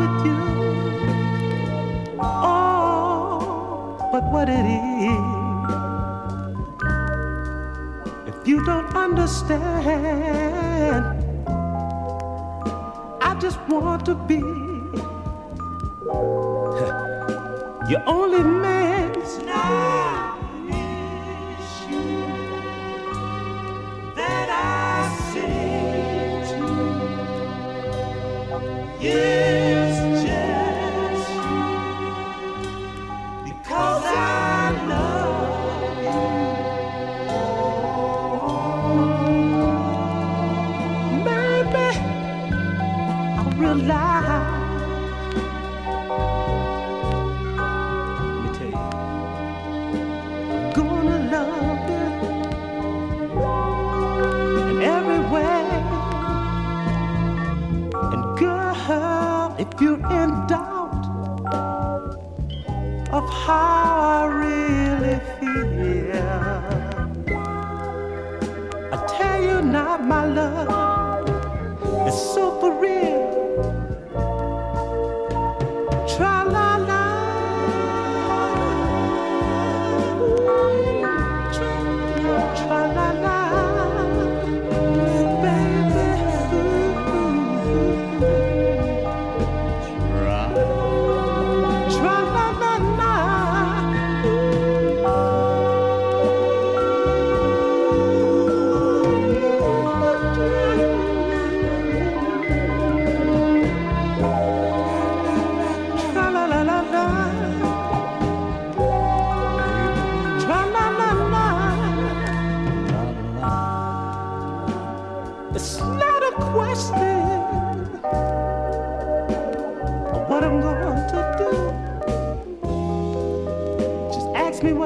with you. Oh, but what it is, if you don't understand, I just want to be your only man's that if you're in doubt of how I really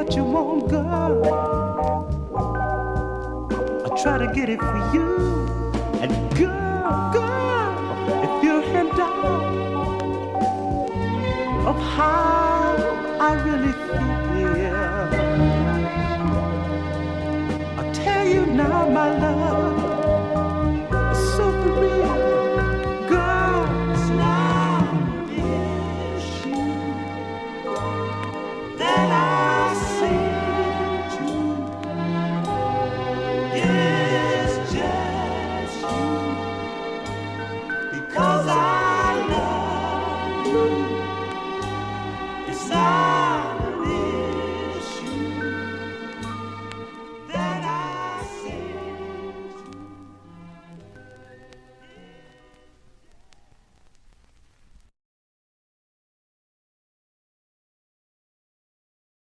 what you want, girl. I'll try to get it for you. And girl, girl, if you're in doubt of how I really feel.